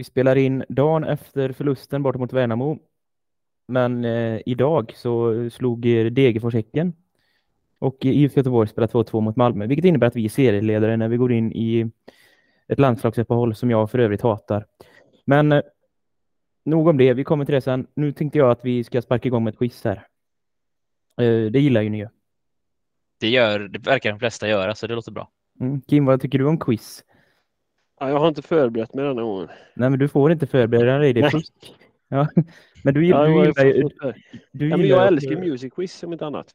Vi spelar in dagen efter förlusten bort mot Värnamo. Men eh, idag så slog Degerfors Häcken och IFK Göteborg spelar 2-2 mot Malmö, vilket innebär att vi är serieledare när vi går in i ett landslagsuppehåll som jag för övrigt hatar. Men eh, nog om det, vi kommer till det sen. Nu tänkte jag att vi ska sparka igång med ett quiz här. Eh, det gillar ju ni ju. Det, gör, det verkar de flesta göra, så det låter bra. Mm. Kim, vad tycker du om quiz? Ja, jag har inte förberett mig denna gången. Nej, men du får inte förbereda dig. Det är fusk. Ja. Men du, Ja, du gillar ju... Du Ja, men jag att- älskar ju music quiz om inte annat.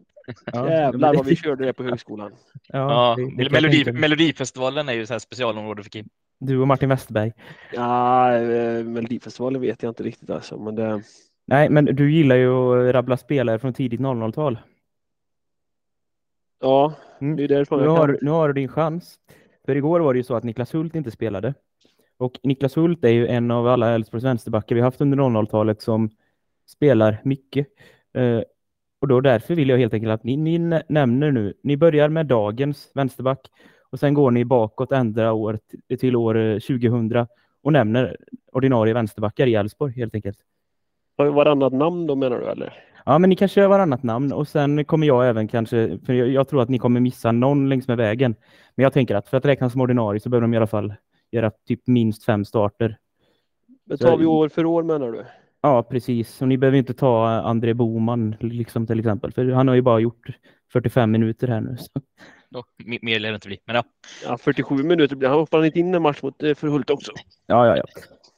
Ja, Jävlar vad vi körde det på högskolan. Ja, Ja, det- det Melodi. Melodifestivalen är ju så här specialområde för Kim. Du och Martin Westerberg. Ja, eh, Melodifestivalen vet jag inte riktigt alltså. Men det, Nej, men du gillar ju att rabbla spelare från tidigt 00-tal. ja, Mm. det är därifrån Nu jag har, kan. nu har du din chans. För igår var det ju så att Niklas Hult inte spelade. Och Niklas Hult är ju en av alla Elfsborgs vänsterbackar vi har haft under 00-talet som spelar mycket. Eh, och då därför vill jag helt enkelt att ni, ni nämner nu, ni börjar med dagens vänsterback och sen går ni bakåt ändra år till år eh, 2000 och nämner ordinarie vänsterbackar i Elfsborg helt enkelt. Varannat namn då menar du eller? Ja, men ni kanske gör varannat namn och sen kommer jag även kanske, för jag, jag tror att ni kommer missa någon längs med vägen. Men jag tänker att för att räknas som ordinarie så behöver de i alla fall göra typ minst fem starter. Men Så- tar vi år för år menar du? Ja, precis. Och ni behöver inte ta André Boman liksom till exempel, för han har ju bara gjort 45 minuter här nu. Så. Då, mer lär det inte bli. Men ja, Ja, 47 minuter blir han. Hoppar inte in en match mot eh, för Hult också? Ja, ja, ja.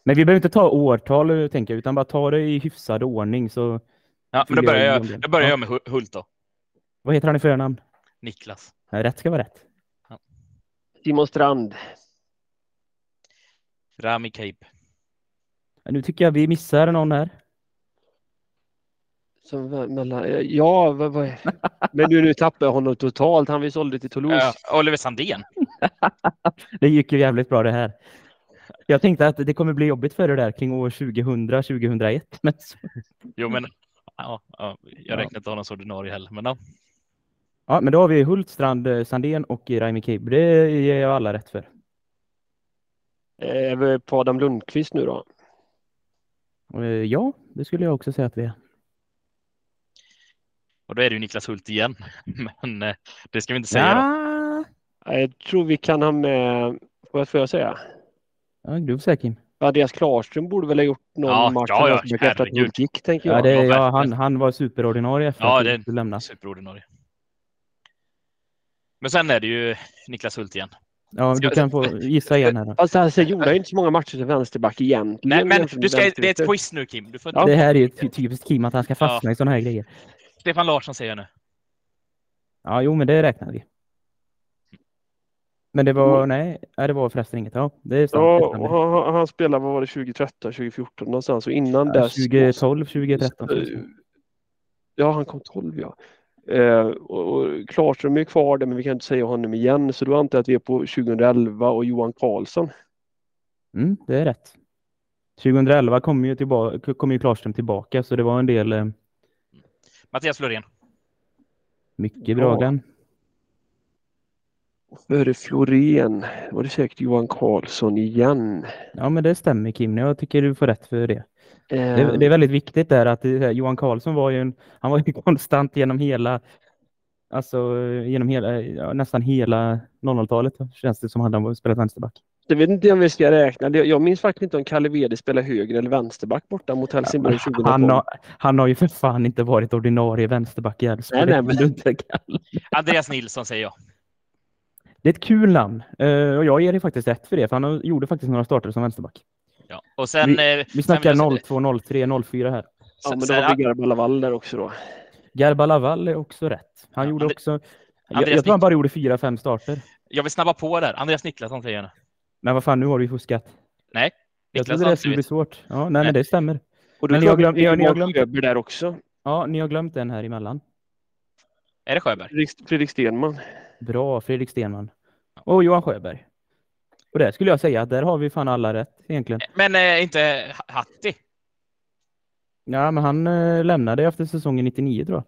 Men vi behöver inte ta årtal tänker jag, utan bara ta det i hyfsad ordning. Så ja men då börjar jag då börjar Ja. jag med Hu- Hult då. vad heter han i förnamn? Niklas. Ja, Rätt ska vara rätt. Simon Strand. Rami. Ja, Nu tycker jag vi missar någon här. Som mellan, ja, vad, vad är... men nu, nu tappar jag honom totalt. Han vi sålde till Toulouse. Ja, Oliver Sandén. Det gick ju jävligt bra det här. Jag tänkte att det kommer bli jobbigt för det där kring år 2000, 2001. Men Jo, men ja, ja, jag Ja. räknar inte honom som ordinarie heller. Men ja, ja, men då har vi Hultstrand, eh, Sandén och Raimi Kib. Det ger jag alla rätt för. Eh, Är vi på Adam Lundqvist nu då? Eh, Ja, det skulle jag också säga att vi är. och då är det ju Niklas Hult igen. Men det ska vi inte säga Ja, Jag tror vi kan ha med, vad får jag säga? ja du får säga Kim. Andreas Klarström borde väl ha gjort någon Ja, match ja, ja, efter att. Hult gick, tänker Ja, jag. det, ja, ja, verkligen. han, han var superordinarie efter Ja, att det- du lämnade. Superordinarie. Men sen är det ju Niklas Hult igen. Ja, du kan få gissa igen här. Alltså, alltså, jag gjorde inte så många matcher som vänsterback egentligen. Nej, men du ska, det är ett quiz nu Kim. Du får inte... Ja. Det här är ju ty- typiskt Kim att han ska fastna i sådana här grejer. Stefan Larsson säger jag nu. Ja, jo, men det räknar vi. Men det var, nej, nej, det var förresten inget. Ja, det är sant. Ja, han, han- spelade, vad var det, 2013, 2014 någonstans och innan Ja, dess. 2012, 2013. Eh, Ja, han kom 12 ja. Eh, och, och Klarström är kvar där men vi kan inte säga honom igen så då antar jag att vi är på 2011 och Johan Karlsson. Mm, det är rätt. 2011 kom ju, tillbaka, kom ju Klarström tillbaka, så det var en del eh, Mattias Florén. mycket bra Ja. Före Florén var det säkert Johan Karlsson igen. Ja, men det stämmer Kim. Jag tycker du får rätt för det. Eh, Det, det är väldigt viktigt där att det, Johan Karlsson var ju, en, han var ju konstant genom hela, alltså genom hela, ja, nästan hela 00-talet känns det som han har spelat vänsterback. Jag vet inte om vi ska räkna. Jag minns faktiskt inte om Kalle Wede spelade höger eller vänsterback borta mot Helsingborg 2012. Han har, han har ju för fan inte varit ordinarie vänsterback i Elfsborg. Nej, nej, men-. Andreas Nilsson säger jag. Det är ett kul namn eh, och jag ger dig faktiskt rätt för det, för han gjorde faktiskt några starter som vänsterback. Ja. Och sen... eh, Vi sen snackar jag- 02, 03, 04 här. Ja, men sen- då sen- har vi Garba Laval där också då. Garba Laval är också rätt. Han Ja, gjorde Andre- också... Jag, Andreas jag tror han bara gjorde fyra, fem starter. Jag vill snabba på där. Andreas Niklasson säger jag. Men vad fan, nu har du ju fuskat. Nej. Jag trodde Niklasson det skulle bli svårt. Ja, nej, Nej. men det stämmer. Och Men ni har jag glömt- ni har- ni har Johan glömt- där också. Ja, ni har glömt en här emellan. Är det Sjöberg? Fredrik, Fredrik Stenman. Bra, Fredrik Stenman. Och Johan Sjöberg. Och där skulle jag säga att där har vi fan alla rätt egentligen. Men eh, inte Hatti? Ja, men han eh, lämnade efter säsongen 99 tror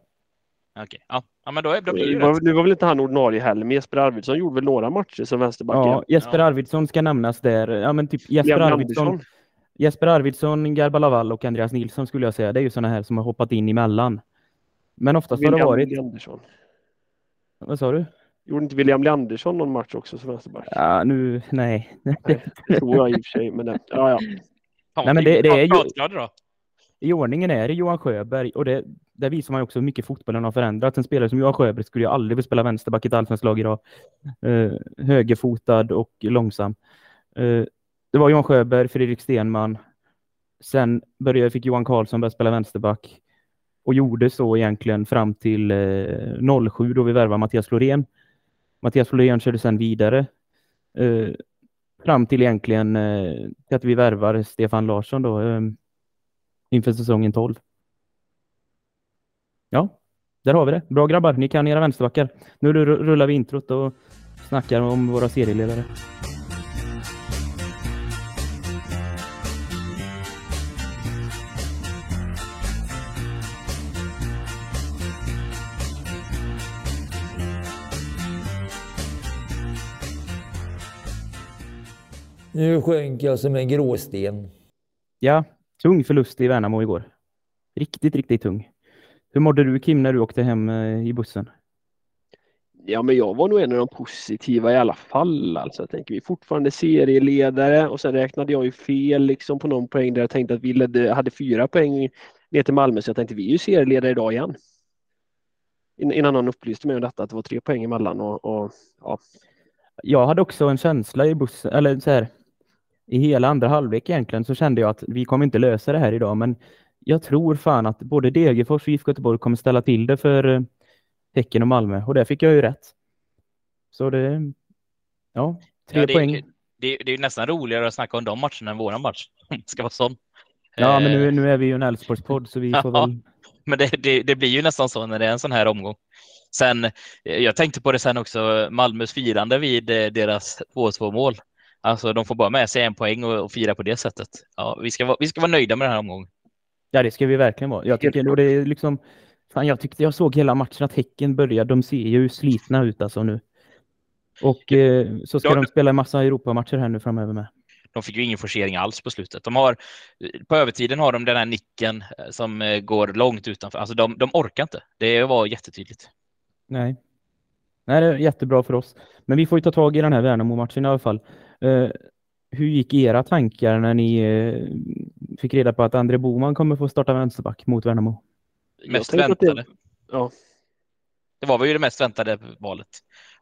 jag. Okej, ja. ja. men då, är, då blir det var, rätt. nu var väl inte han ordinarie heller, men Jesper Arvidsson gjorde väl några matcher som vänsterback Ja. Jesper Ja. Arvidsson ska nämnas där. Ja, men typ Jesper Leon Arvidsson. Andersson. Jesper Arvidsson, Laval och Andreas Nilsson skulle jag säga. Det är ju sådana här som har hoppat in emellan. Men oftast har det varit... Leandersson. Vad sa du? Gjorde inte William Leandersson någon match också som vänsterback? Ja, nu, nej. Nej, det tror jag i och för sig, men det, ja, ja. Nej, men det- det är ju-. I ordningen är det Johan Sjöberg och det, där visar man ju också hur mycket fotbollen har förändrats. En spelare som Johan Sjöberg skulle ju aldrig vilja spela vänsterback i ett allsvenskt lag idag. Eh, högerfotad och långsam. Eh, det var Johan Sjöberg, Fredrik Stenman. Sen började, fick Johan Karlsson börja spela vänsterback och gjorde så egentligen fram till eh, 07 då vi värvade Mattias Florén. Mattias Flodén körde sedan vidare eh, fram till egentligen eh, till att vi värvar Stefan Larsson då eh, inför säsongen 12. Ja, där har vi det. Bra grabbar, ni kan era vänsterbackar. Nu rullar vi introt och snackar om våra serieledare. Nu sjönk jag som en gråsten. Ja, tung förlust i Värnamo igår. Riktigt, riktigt tung. Hur mådde du Kim när du åkte hem eh, i bussen? Ja, men jag var nog en av de positiva i alla fall. Alltså, jag tänker vi är fortfarande serieledare och sen räknade jag ju fel liksom på någon poäng där jag tänkte att vi ledde, hade fyra poäng ner till Malmö så jag tänkte vi är ju serieledare idag igen. In- Innan någon upplyste mig om detta att det var tre poäng emellan och, och ja, Jag hade också en känsla i bussen, eller så här, i hela andra halvlek egentligen så kände jag att vi kommer inte lösa det här idag, men jag tror fan att både Degerfors och IFK Göteborg kommer ställa till det för eh, Häcken och Malmö och där fick jag ju rätt. Så det, ja, tre Ja, det, poäng. Det, det, är ju nästan roligare att snacka om de matcherna än våran match. Ska vara sån. Ja, men Eh, nu, nu är vi ju en Elfsborgspodd så vi får Ja. väl... Men det, det, det blir ju nästan så när det är en sån här omgång. Sen, eh, jag tänkte på det sen också, Malmös firande vid deras 2-2 mål. Alltså de får bara med sig en poäng och, och fira på det sättet. Ja, vi, ska vara, vi ska vara nöjda med den här omgången. Ja, det ska vi verkligen vara. Jag tycker, och det är liksom, fan, jag tyckte jag såg hela matchen att Häcken börjar, de ser ju slitna ut alltså nu. Och eh, så ska Ja, de spela en massa Europamatcher här nu framöver med. De fick ju ingen forcering alls på slutet. De har, på övertiden har de den här nicken eh, som eh, går långt utanför. Alltså de, de orkar inte. Det var jättetydligt. Nej. Nej, det är jättebra för oss. Men vi får ju ta tag i den här Värnamo-matchen i alla fall. Eh, hur gick era tankar när ni eh, fick reda på att André Boman kommer få starta vänsterback mot Värnamo? Mest att det- väntade. ja. Det var väl ju det mest väntade valet.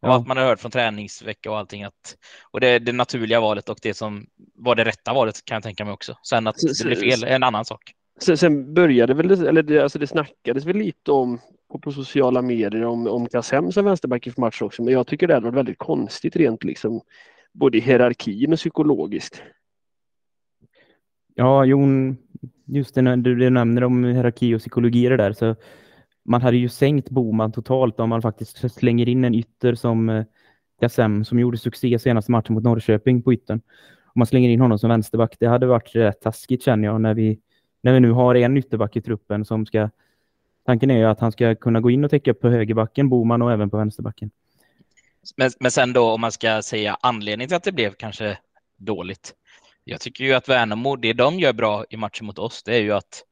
Och Ja. allt man har hört från träningsvecka och allting. Att, och det, det naturliga valet och det som var det rätta valet kan jag tänka mig också. Sen att det blev fel är en annan sak. Sen, sen började väl det, eller det, alltså det snackades väl lite om på, på sociala medier om, om Kassem som vänsterback inför match också, men jag tycker det hade varit väldigt konstigt rent liksom både i hierarkin och psykologiskt. Ja, Jon, just det när du, du nämner om hierarki och psykologi det där, så man hade ju sänkt Boman totalt om man faktiskt slänger in en ytter som eh, Kassem som gjorde succé senaste matchen mot Norrköping på yttern. Om man slänger in honom som vänsterback, det hade varit rätt taskigt känner jag när vi, när vi nu har en ytterback i truppen som ska Tanken är ju att han ska kunna gå in och täcka upp på högerbacken, Boman och även på vänsterbacken. Men, men sen då om man ska säga anledningen till att det blev kanske dåligt. Jag tycker ju att Värnamo, det de gör bra i matchen mot oss, det är ju att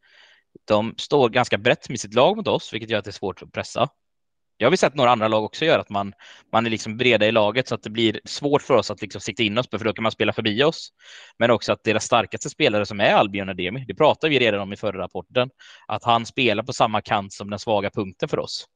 de står ganska brett med sitt lag mot oss, vilket gör att det är svårt att pressa. Det har vi sett några andra lag också göra, att man, man är liksom breda i laget så att det blir svårt för oss att liksom sikta in oss på, för då kan man spela förbi oss. Men också att deras starkaste spelare som är Albion Ademi, det pratade vi redan om i förra rapporten, att han spelar på samma kant som den svaga punkten för oss.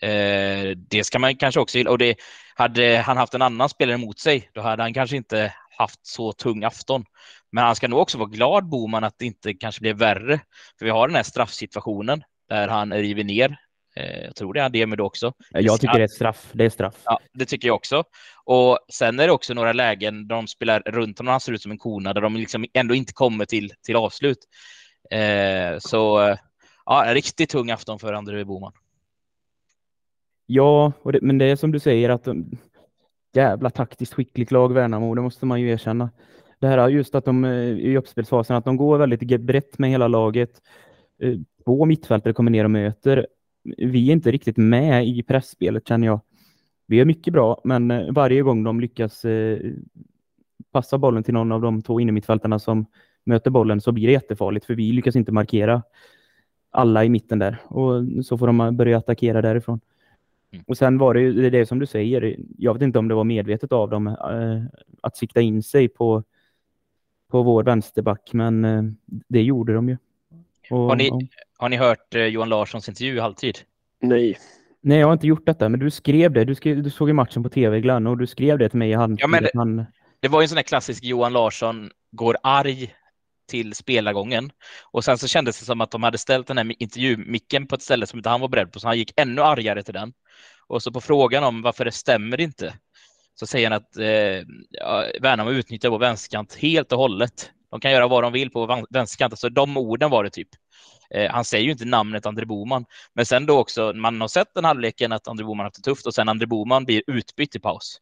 Eh, det ska man kanske också gilla. Och det, hade han haft en annan spelare mot sig, då hade han kanske inte haft så tung afton. Men han ska nog också vara glad, Boman, att det inte kanske blev värre. För vi har den här straffsituationen där han river ner. Eh, jag tror det är Ademi då också. Jag tycker det är straff. Det är straff. Ja, det tycker jag också. Och sen är det också några lägen där de spelar runt honom, han ser ut som en kona, där de liksom ändå inte kommer till, till avslut. Eh, så ja, en riktigt tung afton för André Boman. Ja, det, men det är som du säger att de, jävla taktiskt skickligt lag Värnamo, det måste man ju erkänna. Det här är just att de eh, i uppspelsfasen, att de går väldigt brett med hela laget. Två mittfältare kommer ner och möter. Vi är inte riktigt med i pressspelet känner jag. Vi är mycket bra, men eh, varje gång de lyckas eh, passa bollen till någon av de två innermittfältarna som möter bollen så blir det jättefarligt för vi lyckas inte markera alla i mitten där och så får de börja attackera därifrån. Mm. Och sen var det ju det, som du säger, jag vet inte om det var medvetet av dem eh, att sikta in sig på, på vår vänsterback, men det gjorde de ju. Och, Har ni-. Har ni hört eh, Johan Larssons intervju i halvtid? Nej. Nej, jag har inte gjort detta, men du skrev det. Du, skrev, du såg ju matchen på tv, Glenn, och du skrev det till mig i halvtid. Ja, men det- han, Det var ju en sån där klassisk Johan Larsson går arg till spelargången och sen så kändes det som att de hade ställt den här intervjumicken på ett ställe som inte han var beredd på, så han gick ännu argare till den. Och så på frågan om varför det stämmer inte så säger han att eh, ja, Värnamo utnyttjar vår vänsterkant helt och hållet. De kan göra vad de vill på vän- vänsterkanten, så de orden var det typ. Eh, han säger ju inte namnet André Boman, men sen då också, man har sett den halvleken att André Boman haft det tufft och sen André Boman blir utbytt i paus.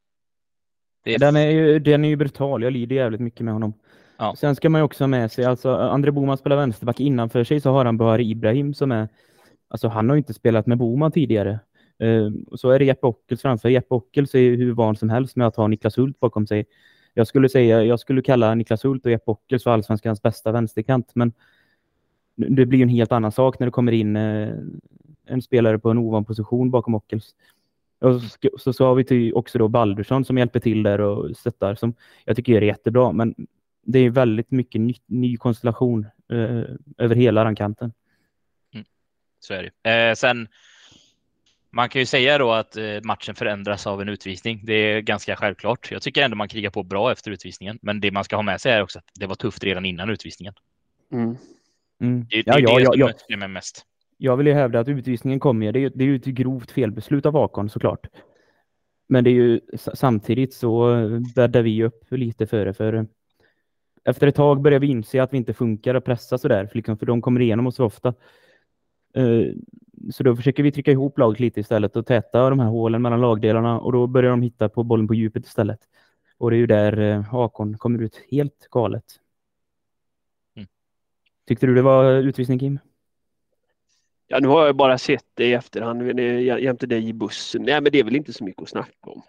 Det är den, är ju, den är ju brutal. Jag lider jävligt mycket med honom. Ja. Sen ska man ju också ha med sig, alltså André Boman spelar vänsterback innanför sig så har han Bahari Ibrahim som är, alltså han har ju inte spelat med Boman tidigare. Och så är det Jeppe Ockels framför. Jeppe Ockels är ju hur van som helst med att ha Niklas Hult bakom sig. Jag skulle säga, jag skulle kalla Niklas Hult och Jeppe Ockels för allsvenskans bästa vänsterkant, men det blir en helt annan sak när det kommer in eh, en spelare på en ovan position bakom Ockels. Och så, så, så har vi till också då Baldursson som hjälper till där och stöttar, som jag tycker är jättebra, men det är väldigt mycket ny, ny konstellation eh, över hela den kanten. Så är det. Eh, sen, man kan ju säga då att eh, matchen förändras av en utvisning. Det är ganska självklart. Jag tycker ändå man krigar på bra efter utvisningen, men det man ska ha med sig är också att det var tufft redan innan utvisningen. Mm. Mm. Det, det Ja, det ja, som ja. skrämmer mest. Jag vill ju hävda att utvisningen kommer. Det är, ju- det är ju ett grovt felbeslut av Akon såklart. Men det är ju samtidigt så eh, bäddar vi upp lite för det. För eh, efter ett tag börjar vi inse att vi inte funkar att pressa sådär, för, liksom, för de kommer igenom oss så ofta. Eh, Så då försöker vi trycka ihop laget lite istället och täta de här hålen mellan lagdelarna och då börjar de hitta på bollen på djupet istället. Och det är ju där eh, Akon kommer ut helt galet. Tyckte du det var utvisning Kim? Ja, nu har jag bara sett det i efterhand jämte dig i bussen. Nej, men det är väl inte så mycket att snacka om.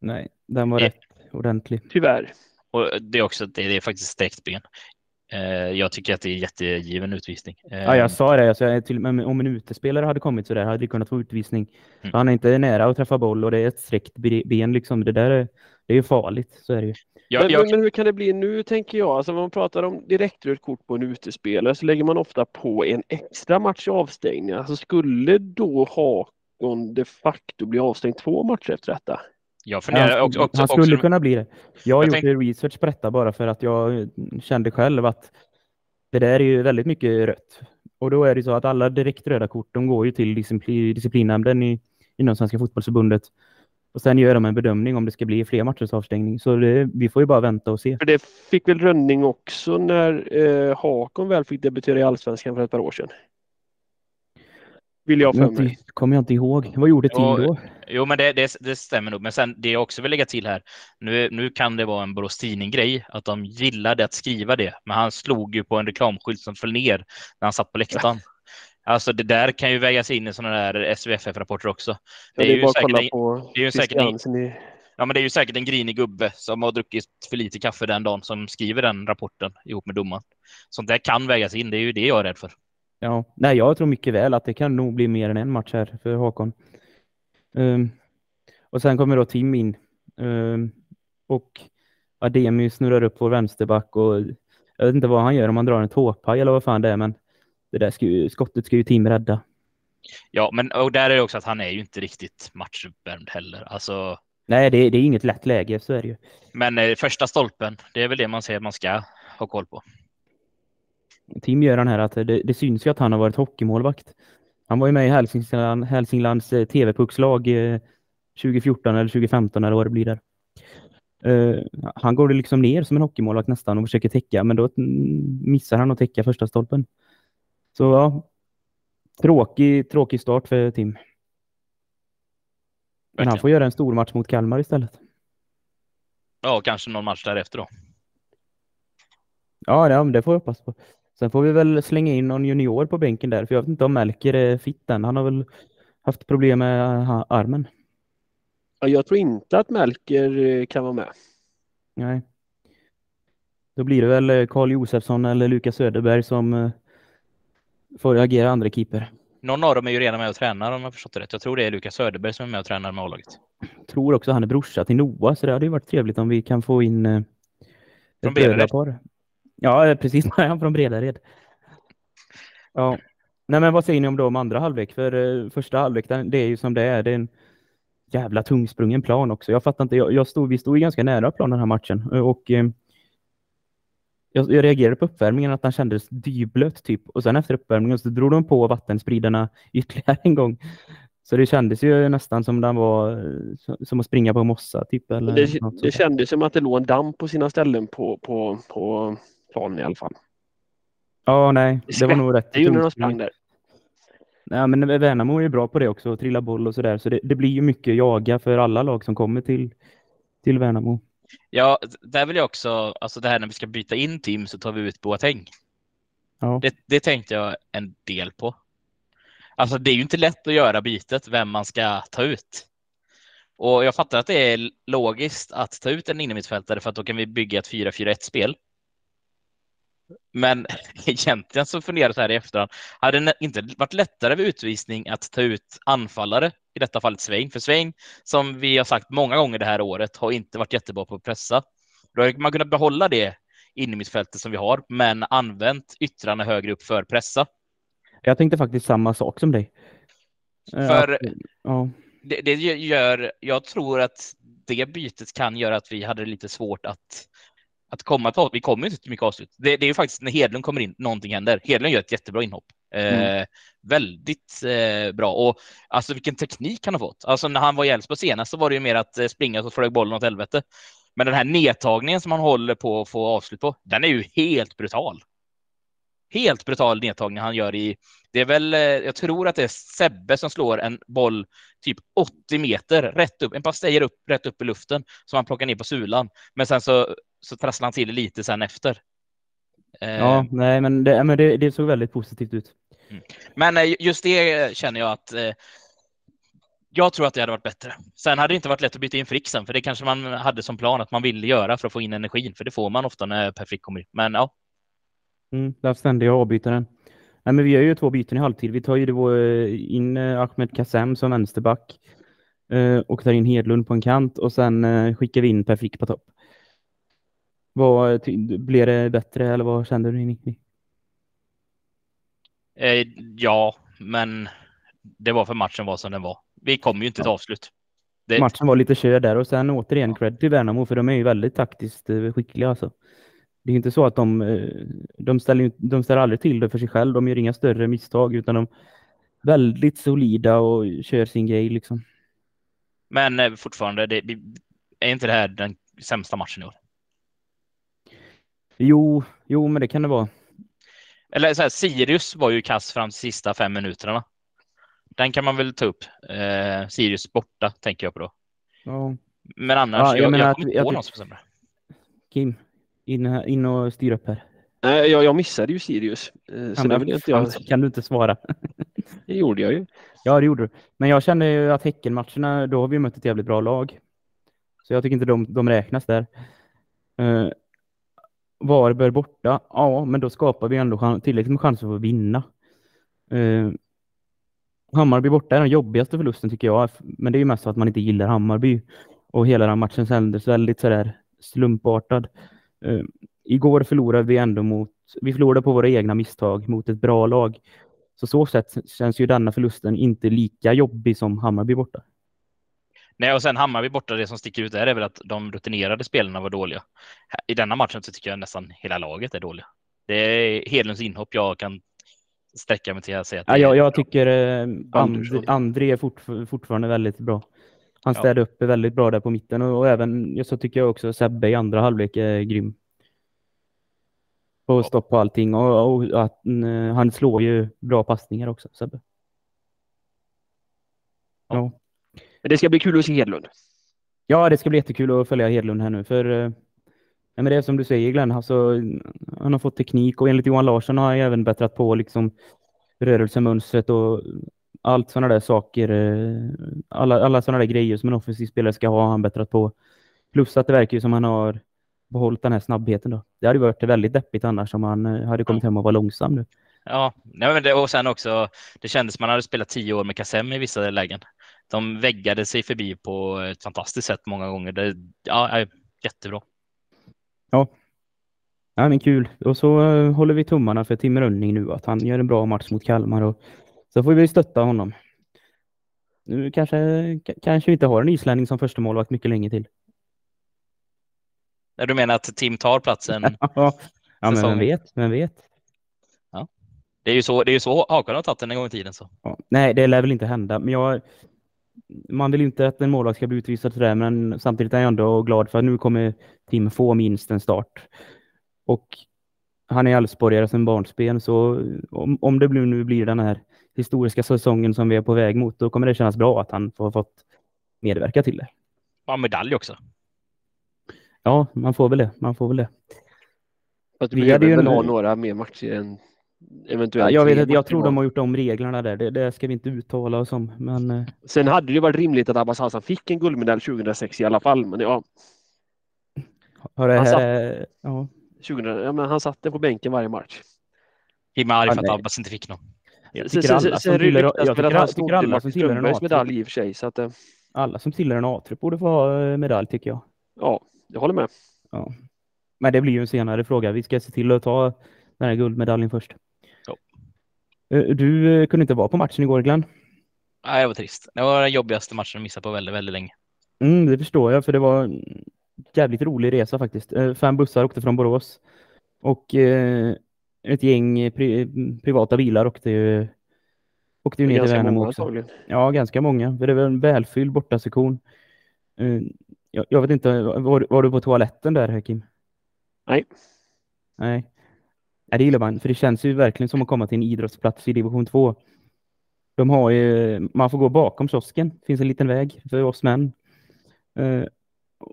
Nej, den var Nej. rätt ordentlig. Tyvärr. Och det är också det, det är faktiskt sträckt ben. Eh, jag tycker att det är jättegiven utvisning. Eh, Ja, jag sa det. Alltså, till, om en utespelare hade kommit så där hade det kunnat få utvisning. Mm. Han är inte nära att träffa boll och det är ett sträckt be- ben. Liksom. Det där är, det är ju farligt. Så är det ju. Jag, men, jag, men hur kan det bli nu tänker jag? Alltså, om man pratar om direktrött kort på en utespelare så lägger man ofta på en extra match i avstängning. Alltså, skulle då Hakon de facto bli avstängd två matcher efter detta? jag funderar han, också, också, han skulle också kunna bli det. Jag har Jag gjort research på detta bara för att jag kände själv att det där är ju väldigt mycket rött. Och då är det så att alla direkt röda kort, de går ju till disciplin, disciplinnämnden i, inom Svenska fotbollsförbundet. Och sen gör de en bedömning om det ska bli fler matchers avstängning. Så det, vi får ju bara vänta och se. För det fick väl Rönning också när eh, Hakon väl fick debutera i Allsvenskan för ett par år sedan. Vill jag för mig. kommer jag inte ihåg. Vad gjorde Tim då? Jo, men det, det, det stämmer nog. Men sen det jag också vill lägga till här. Nu, nu kan det vara en Borås Tidning-grej att de gillade att skriva det. Men han slog ju på en reklamskylt som föll ner när han satt på läktaren. Alltså det där kan ju vägas in i sådana där SVFF-rapporter också. Ja, det är ju säkert en- på det är ju säkert en- Christiansen i Ja, men det är ju säkert en grinig gubbe som har druckit för lite kaffe den dagen som skriver den rapporten ihop med domaren. Sånt där kan vägas in. Det är ju det jag är rädd för. Ja, nej, jag tror mycket väl att det kan nog bli mer än en match här för Hakon. Ehm, och sen kommer då Tim in. Ehm, och Ademi snurrar upp vår vänsterback och jag vet inte vad han gör om han drar en tåpaj eller vad fan det är, men det där ska ju, skottet ska ju Tim rädda. Ja, men och där är det också att han är ju inte riktigt matchuppvärmd heller. Alltså, Nej, det, det är inget lätt läge, så är det ju. men eh, första stolpen, det är väl det man säger man ska ha koll på. Tim gör han här att det, det syns ju att han har varit hockeymålvakt. Han var ju med i Hälsingland, Hälsinglands eh, TV-puckslag eh, 2014 eller 2015 eller vad det blir där. Eh, han går liksom ner som en hockeymålvakt nästan och försöker täcka, men då missar han att täcka första stolpen. Så ja, tråkig, tråkig start för Tim. Men han får göra en stor match mot Kalmar istället. Ja, kanske någon match därefter då. Ja, det, det får jag hoppas på. Sen får vi väl slänga in någon junior på bänken där, för jag vet inte om Melker är fit än. Han har väl haft problem med ha- armen. Ja, jag tror inte att Melker eh, kan vara med. Nej. Då blir det väl Karl Josefsson eller Lukas Söderberg som eh, får agera andra keeper. Någon av dem är ju redan med och tränar om jag förstått det rätt. Jag tror det är Lukas Söderberg som är med och tränar med A-laget. Tror också han är brorsa till Noah, så det hade ju varit trevligt om vi kan få in eh, Från Bredared. Ja, eh, precis. Han från Bredared. Ja. Nej, men vad säger ni om då om andra halvlek? För eh, första halvlek, det är ju som det är. Det är en jävla tungsprungen plan också. Jag fattar inte. Jag, jag stod, vi stod ju ganska nära plan den här matchen och eh, jag, jag reagerade på uppvärmningen att den kändes dyblöt typ. Och sen efter uppvärmningen så drog de på vattenspridarna ytterligare en gång. Så det kändes ju nästan som den var eh, som- att springa på mossa typ. Eller Det, det där. kändes som att det låg en damm på sina ställen på, på, på planen i alla fall. Ja, nej, Det det var nog rätt. Det är när de sprang där. Nej, men Värnamo är ju bra på det också, trilla boll och sådär. Så det, det blir ju mycket jaga för alla lag som kommer till, till Värnamo. Ja, där vill jag också, alltså det här när vi ska byta in team så tar vi ut Boateng. Ja. Det, det tänkte jag en del på. Alltså det är ju inte lätt att göra bytet vem man ska ta ut. Och jag fattar att det är logiskt att ta ut en innermittfältare för att då kan vi bygga ett 4-4-1 spel. Men egentligen så funderar jag så här i efterhand. Hade det inte varit lättare vid utvisning att ta ut anfallare, i detta fallet Svein? För Svein, som vi har sagt många gånger det här året, har inte varit jättebra på att pressa. Då hade man kunnat behålla det innermittfältet som vi har, men använt yttrarna högre upp för pressa. Jag tänkte faktiskt samma sak som dig. Eh, För- ja. Det, det gör, jag tror att det bytet kan göra att vi hade lite svårt att, att komma till Vi kommer inte till mycket avslut. Det, det är ju faktiskt när Hedlund kommer in, någonting händer. Hedlund gör ett jättebra inhopp. Eh, väldigt eh, bra. Och alltså vilken teknik han har fått. Alltså när han var i Elfsborg senast så var det ju mer att eh, springa så flög bollen åt helvete. Men den här nedtagningen som han håller på att få avslut på, den är ju helt brutal. Helt brutal nedtagning han gör i, det är väl, eh, jag tror att det är Sebbe som slår en boll typ 80 meter rätt upp, en pastejer upp rätt upp i luften som han plockar ner på sulan. Men sen så, så trasslar han till lite sen efter. Eh, ja, nej, men, det, men det, det såg väldigt positivt ut. Men eh, just det känner jag att eh, jag tror att det hade varit bättre. Sen hade det inte varit lätt att byta in Frixen, för det kanske man hade som plan att man ville göra för att få in energin, för det får man ofta när Per Frick kommer in. Men ja, Mm, där ständiga avbytaren. Nej, men vi gör ju två byten i halvtid. Vi tar ju då eh, in eh, Ahmed Kassem som vänsterback eh, och tar in Hedlund på en kant och sen eh, skickar vi in Per Frick på topp. Vad, blev det bättre eller vad kände du? Nicky? eh, ja, men det var för matchen var som den var. Vi kom ju inte till avslut. Det, Matchen var lite körd där och sen återigen cred till Värnamo för de är ju väldigt taktiskt eh, skickliga alltså. Det är inte så att de, eh, de ställer, de ställer aldrig till det för sig själv. De gör inga större misstag utan de är väldigt solida och kör sin grej liksom. Men eh, fortfarande, det, är inte det här den sämsta matchen i år? Jo, jo, men det kan det vara. Eller så här, Sirius var ju kass fram till sista fem minuterna. Den kan man väl ta upp. Eh, Sirius borta, tänker jag på då. Ja. Men annars, Ja, jag jag, jag, menar att- kommer inte jag på någon som är sämre. Kim, in, här- in och styr upp här. Nej, jag, jag missade ju Sirius. eh, Så Ja, det inte jag. kan du inte svara? Det gjorde jag ju. Ja, det gjorde du. Men jag kände ju att Häckenmatcherna, då har vi mött ett jävligt bra lag. Så jag tycker inte de, de räknas där. Varberg borta, ja, men då skapar vi ändå tillräckligt med chanser för att vinna. Uh, Hammarby borta är den jobbigaste förlusten tycker jag, men det är ju mest för att man inte gillar Hammarby. Och hela den matchen kändes väldigt sådär slumpartad. Uh, igår förlorade vi ändå mot, vi förlorade på våra egna misstag mot ett bra lag. Så så sätt känns ju denna förlusten inte lika jobbig som Hammarby borta. Nej, och sen Hammarby borta, det som sticker ut där är väl att de rutinerade spelarna var dåliga. I denna matchen så tycker jag nästan hela laget är dåliga. Det är Hedlunds inhopp jag kan sträcka mig till att säga att Ja, jag, jag tycker eh. And, André är fort, fortfarande väldigt bra. Han Ja. städade upp väldigt bra där på mitten och, och även ja, så tycker jag också Sebbe i andra halvlek är grym. På stopp på allting och, och att mm, han slår ju bra passningar också, Sebbe. Ja. Men det ska bli kul att se Hedlund. Ja, det ska bli jättekul att följa Hedlund här nu för eh, ja, men det är som du säger Glenn, alltså, han har fått teknik och enligt Johan Larsson har han även bättrat på liksom rörelsemönstret och allt sådana där saker. eh, Alla, alla sådana där grejer som en offensiv spelare ska ha har han bättrat på. Plus att det verkar ju som han har behållit den här snabbheten då. Det hade varit väldigt deppigt annars om han eh, hade kommit hem och var långsam nu. Ja, nej, men det, och sen också, det kändes som man hade spelat tio år med Kassem i vissa lägen. De väggade sig förbi på ett fantastiskt sätt många gånger. Det, ja, jättebra. Ja. Ja, men kul. Och så uh, håller vi tummarna för Tim Rönning nu, att han gör en bra match mot Kalmar. Och så får vi stötta honom. Nu kanske, kanske vi inte har en islänning som första målvakt mycket länge till. Du menar att Tim tar platsen? ja, men vem vet, vem vet. Ja. Det är ju så, det är ju så Hakan har tagit den en gång i tiden. Så. Ja. Nej, det lär väl inte hända. Men jag, man vill inte att en målvakt ska bli utvisad för det, men samtidigt är jag ändå glad för att nu kommer Tim få minst en start. Och han är Elfsborgare sedan barnsben, så om, om det nu blir den här historiska säsongen som vi är på väg mot, då kommer det kännas bra att han får fått medverka till det. Och medalj också. Ja, man får väl det. Man får väl det. Fast vi hade ju väl en... ha några mer matcher än eventuellt. Ja, jag vet jag tror de har gjort om reglerna där. Det, det ska vi inte uttala oss om. Men... Eh, Sen hade det varit rimligt att Abbas Hassan fick en guldmedalj 2006 i alla fall. Men ja. Har det här, satt... ja. 2000, ja, men han satt på bänken varje match. Himma arg för att Abbas inte fick någon. Jag tycker alla som tillhör, en A-trupp. medalj i och för sig. Så att, eh. Alla som tillhör en A-trupp borde få ha eh, medalj tycker jag. Ja, jag håller med. Ja. Men det blir ju en senare fråga. Vi ska se till att ta den här guldmedaljen först. Eh, du kunde inte vara på matchen igår, Glenn? Nej, det var trist. Det var den jobbigaste matchen jag missat på väldigt, väldigt länge. Mm, det förstår jag, för det var en jävligt rolig resa faktiskt. Fem bussar åkte från Borås och ett gäng pri privata bilar åkte ju, åkte ju ner till Värnamo också. Antagligen. Ja, ganska många. För det var en välfylld bortasektion. Jag, jag, vet inte, var, var, du på toaletten där, Kim? Nej. Nej. Nej, det gillar man, för det känns ju verkligen som att komma till en idrottsplats i division 2. De har ju, man får gå bakom kiosken, det finns en liten väg för oss män. Eh,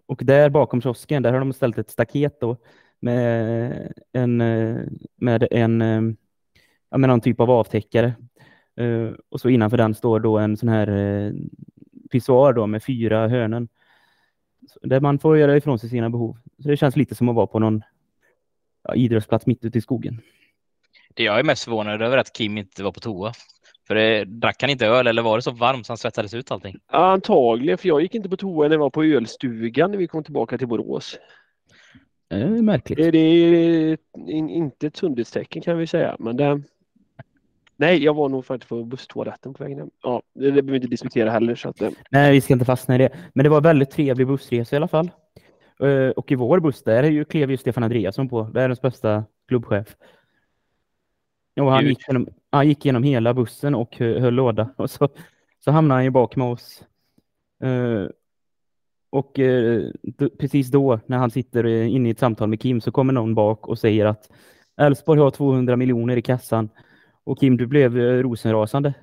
och där bakom kiosken, där har de ställt ett staket då med en, eh, med en, eh, ja, med någon typ av avtäckare. Och så innanför den står då en sån här pissoar då med fyra hörnen. Där man får göra ifrån sig sina behov. Så det känns lite som att vara på någon ja, idrottsplats mitt ute i skogen. Det jag är mest förvånad över är att Kim inte var på toa. För det, drack han inte öl eller var det så varmt så han svettades ut allting? Antagligen, för jag gick inte på toa när jag var på ölstugan när vi kom tillbaka till Borås. Det är märkligt. Det är inte ett sundhetstecken kan vi säga, men det... Nej, jag var nog faktiskt på busstoaletten på vägen hem. Ja, det, det behöver vi inte diskutera heller. Så att, Nej, vi ska inte fastna i det. Men det var väldigt trevlig bussresa i alla fall. Eh, och i vår buss där är ju klev ju Stefan Andreasson på, världens bästa klubbchef. Och han, gick genom, han gick genom hela bussen och höll låda. Och så, så hamnade han ju bak med oss. Uh, och eh, precis då, när han sitter inne i ett samtal med Kim, så kommer någon bak och säger att Elfsborg har 200 miljoner i kassan. Och Kim, du blev eh, rosenrasande.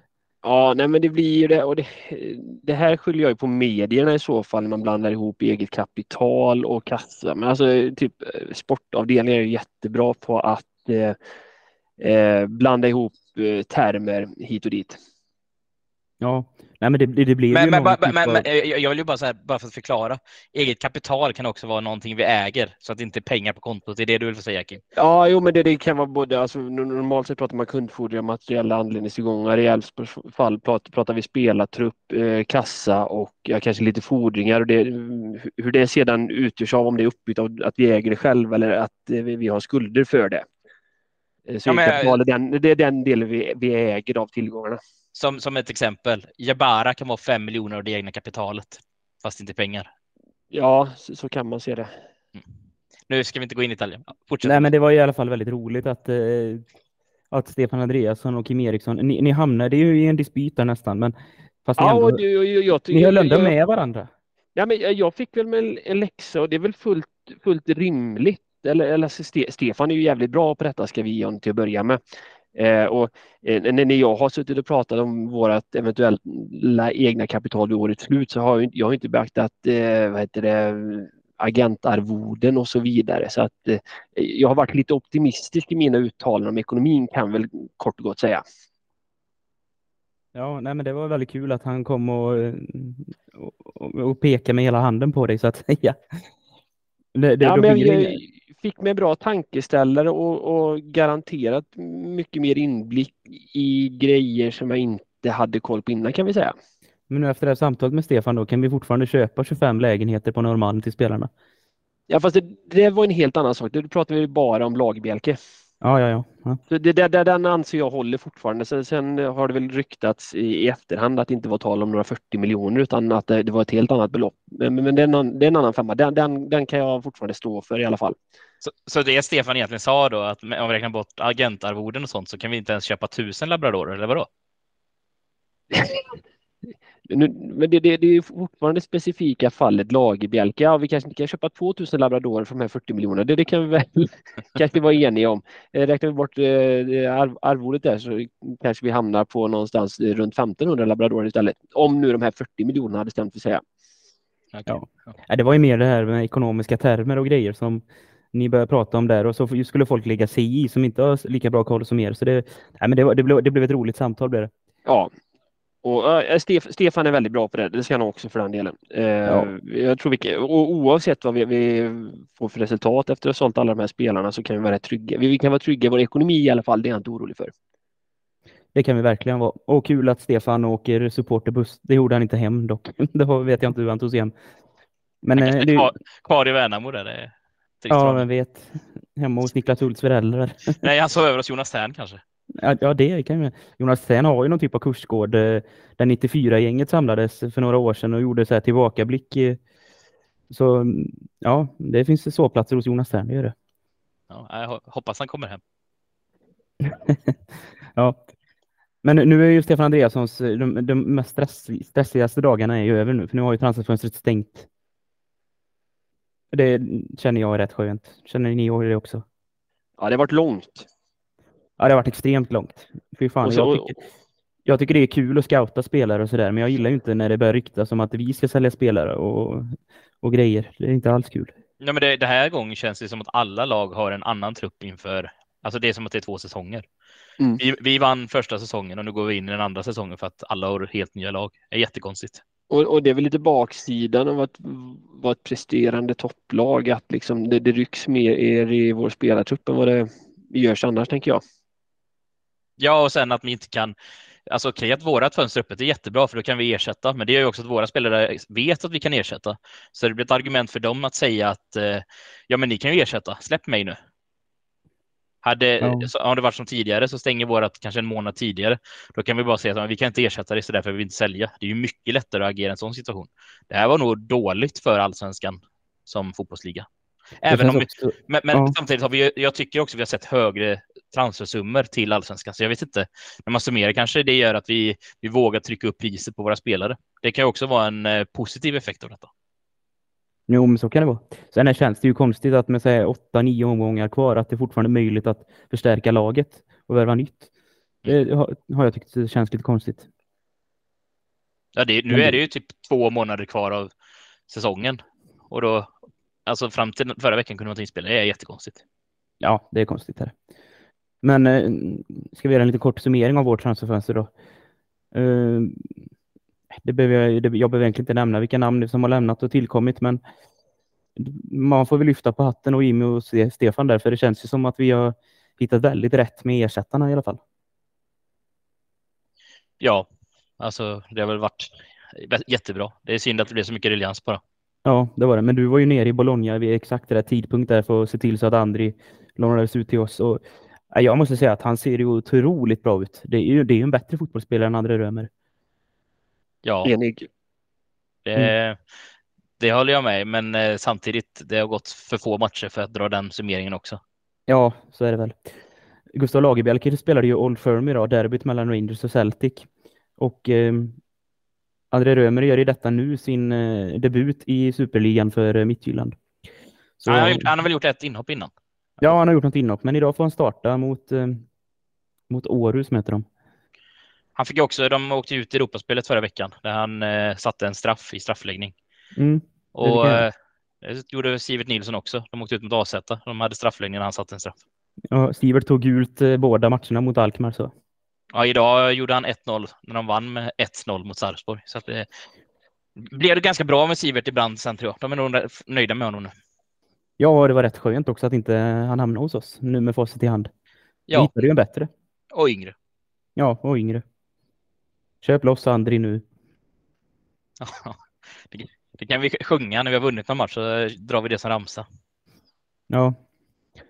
Ja, nej men det blir ju det. Och det, det här skyller jag ju på medierna i så fall, när man blandar ihop eget kapital och kassa. Men alltså, typ eh, sportavdelningen är ju jättebra på att eh, eh, blanda ihop eh, termer hit och dit. Ja, Nej, men det, det blir men, ju men, typ men, men, jag vill ju bara säga, bara för att förklara. Eget kapital kan också vara någonting vi äger, så att det inte är pengar på kontot. Det är det du vill få säga, Kim? Ja, jo, men det, det kan vara både, alltså, normalt sett pratar man kundfordringar, materiella anledningstillgångar. I Elfsborgs fall pratar, pratar vi spelartrupp, eh, kassa och ja, kanske lite fordringar. Och det, hur det sedan utgörs av, om det är uppbyggt av att vi äger det själva eller att eh, vi har skulder för det. Eh, så ja, men, kapital är den, det är den delen vi, vi äger av tillgångarna. Som, som ett exempel, Jabara kan vara fem miljoner av det egna kapitalet, fast inte pengar. Ja, så, så kan man se det. Mm. Nu ska vi inte gå in i detaljer. Fortsätt. Nej, men det var i alla fall väldigt roligt att, eh, att Stefan Andreasson och Kim Eriksson, ni, ni hamnade ju i en dispyt där nästan, men fast ni, ja, ändå, det, jag, jag, ni höll ändå med varandra. Ja, men jag fick väl med en läxa och det är väl fullt, fullt rimligt. Eller, eller Stefan är ju jävligt bra på detta ska vi ge honom till att börja med. Eh, och eh, när jag har suttit och pratat om vårt eventuella egna kapital vid årets slut så har jag, jag inte beaktat eh, vad heter det, agentarvoden och så vidare. Så att eh, jag har varit lite optimistisk i mina uttalanden om ekonomin kan väl kort och gott säga. Ja, nej, men det var väldigt kul att han kom och, och, och pekade med hela handen på dig så att säga. Det, det, Ja, då men jag, fick med bra tankeställare och, och garanterat mycket mer inblick i grejer som jag inte hade koll på innan kan vi säga. Men nu efter det här samtalet med Stefan då, kan vi fortfarande köpa 25 lägenheter på Norrmalm till spelarna? Ja, fast det, det var en helt annan sak. Nu pratar vi bara om lagbjälke. Ja, ja, ja. ja. Så det, det, det, den anser jag håller fortfarande. Sen, sen har det väl ryktats i, i efterhand att det inte var tal om några 40 miljoner utan att det, det var ett helt annat belopp. Men, men det, är en, annan- det är en annan femma. Den, den, den kan jag fortfarande stå för i alla fall. Så, så det Stefan egentligen sa då, att om vi räknar bort agentarvoden och sånt så kan vi inte ens köpa tusen labradorer, eller vadå? Nu, men det, det, det är fortfarande specifika fallet Lagerbjälke. Ja, vi kanske inte kan köpa 2000 labradorer för de här 40 miljonerna. Det, det kan vi väl kanske vara eniga om. Eh, Räknar vi bort eh, arv, arvodet där så kanske vi hamnar på någonstans eh, runt 1500 labradorer istället. Om nu de här 40 miljonerna hade stämt, vill säga. Okej. Ja. Det var ju mer det här med ekonomiska termer och grejer som ni började prata om där och så skulle folk lägga sig i som inte har lika bra koll som er. Så det, nej, men det, var, det, blev, det blev ett roligt samtal. Blev det. Ja. Och, äh, Stef, Stefan är väldigt bra på det. Det ska han också för den delen. Eh, Ja. Jag tror vi, och oavsett vad vi, vi får för resultat efter att ha sålt alla de här spelarna så kan vi vara trygga. Vi, vi kan vara trygga i vår ekonomi i alla fall. Det är jag inte orolig för. Det kan vi verkligen vara. Och kul att Stefan åker supporterbuss. Det gjorde han inte hem dock. Det vet jag inte hur han tog sig hem. Men Han eh, kanske det, är kvar, kvar i Värnamo där. Det är ja, vem vet. Hemma hos Niklas Hults föräldrar. Nej, han sov över hos Jonas Tern kanske. Ja, det kan vi. Jonas Sen har ju någon typ av kursgård eh, där 94-gänget samlades för några år sedan och gjorde så här tillbakablick. Så ja, det finns sovplatser hos Jonas det gör det. Ja, jag ho- hoppas han kommer hem. Ja. Men nu är ju Stefan Andreassons, eh, de, de mest stress, stressigaste dagarna är ju över nu, för nu har ju transferfönstret stängt. Det känner jag är rätt skönt. Känner ni det också? Ja, det har varit långt. Ja, det har varit extremt långt. Fy fan, så- jag, tycker, jag tycker det är kul att scouta spelare och sådär, men jag gillar ju inte när det börjar ryktas om att vi ska sälja spelare och, och grejer. Det är inte alls kul. Ja, men det, det här gången känns det som att alla lag har en annan trupp inför. Alltså det är som att det är två säsonger. Mm. Vi, vi vann första säsongen och nu går vi in i den andra säsongen för att alla har helt nya lag. Det är jättekonstigt. Och, och det är väl lite baksidan av att vara ett presterande topplag, att liksom det, det rycks mer er i vår spelartrupp än vad det görs annars, tänker jag. Ja, och sen att vi inte kan. Alltså okej att vårat fönster är öppet är jättebra för då kan vi ersätta, men det gör ju också att våra spelare vet att vi kan ersätta. Så det blir ett argument för dem att säga att eh, ja, men ni kan ju ersätta. Släpp mig nu. Hade, Ja. så, om det varit som tidigare så stänger vårat kanske en månad tidigare. Då kan vi bara säga att vi kan inte ersätta det så därför vill vi inte sälja. Det är ju mycket lättare att agera i en sån situation. Det här var nog dåligt för allsvenskan som fotbollsliga. Det Även om vi, också- men, men Ja. samtidigt har vi, jag tycker också vi har sett högre transfersummor till allsvenskan. Så jag vet inte, när man summerar kanske det gör att vi, vi vågar trycka upp priset på våra spelare. Det kan också vara en eh, positiv effekt av detta. Jo, men så kan det vara. Sen känns det ju konstigt att med så här åtta, nio omgångar kvar att det fortfarande är möjligt att förstärka laget och värva nytt. Det har, har jag tyckt känns lite konstigt. Ja, det, nu det- är det ju typ två månader kvar av säsongen och då, alltså fram till förra veckan kunde man inte inspela. Det är jättekonstigt. Ja, det är konstigt här. Men eh, ska vi göra en lite kort summering av vårt transferfönster då? Eh, det behöver jag, det, jag behöver egentligen inte nämna vilka namn det som har lämnat och tillkommit, men man får väl lyfta på hatten och Jimmy och Se- Stefan där, för det känns ju som att vi har hittat väldigt rätt med ersättarna i alla fall. Ja, alltså det har väl varit jättebra. Det är synd att det blev så mycket ruljans bara. Ja, det var det. Men du var ju nere i Bologna vid exakt rätt tidpunkt där för att se till så att Andri lånades ut till oss. Och, ja, jag måste säga att han ser ju otroligt bra ut. Det är ju, det är en bättre fotbollsspelare än André Römer. Ja, Enig. det, det håller jag med men eh, samtidigt, det har gått för få matcher för att dra den summeringen också. Ja, så är det väl. Gustav Lagerbielke spelade ju Old Firm idag, derbyt mellan Rangers och Celtic. Och eh, André Römer gör i detta nu sin eh, debut i Superligan för eh, Midtjylland. Så, Han, har gjort, han har väl gjort ett inhopp innan? Ja, han har gjort något inhopp, men idag får han starta mot, eh, mot Århus, heter de. Han fick också, de åkte ut i Europaspelet förra veckan där han eh, satte en straff i straffläggning. Mm. Och jag. eh, det gjorde Sivert Nilsson också. De åkte ut mot AZ. De hade straffläggning när han satte en straff. Ja, Sivert tog gult eh, båda matcherna mot Alkmaar. Så. Ja, idag gjorde han 1-0 när de vann med 1-0 mot Sarpsborg. Så att det blev det ganska bra med Sivert ibland sen tror jag. De är nog nöjda med honom nu. Ja, det var rätt skönt också att inte han hamnade hos oss nu med facit i hand. Vi Ja, hittade ju en bättre. och yngre. Ja, och yngre. Köp loss Andri nu. det, det kan vi sjunga när vi har vunnit någon match, så drar vi det som ramsa. Ja.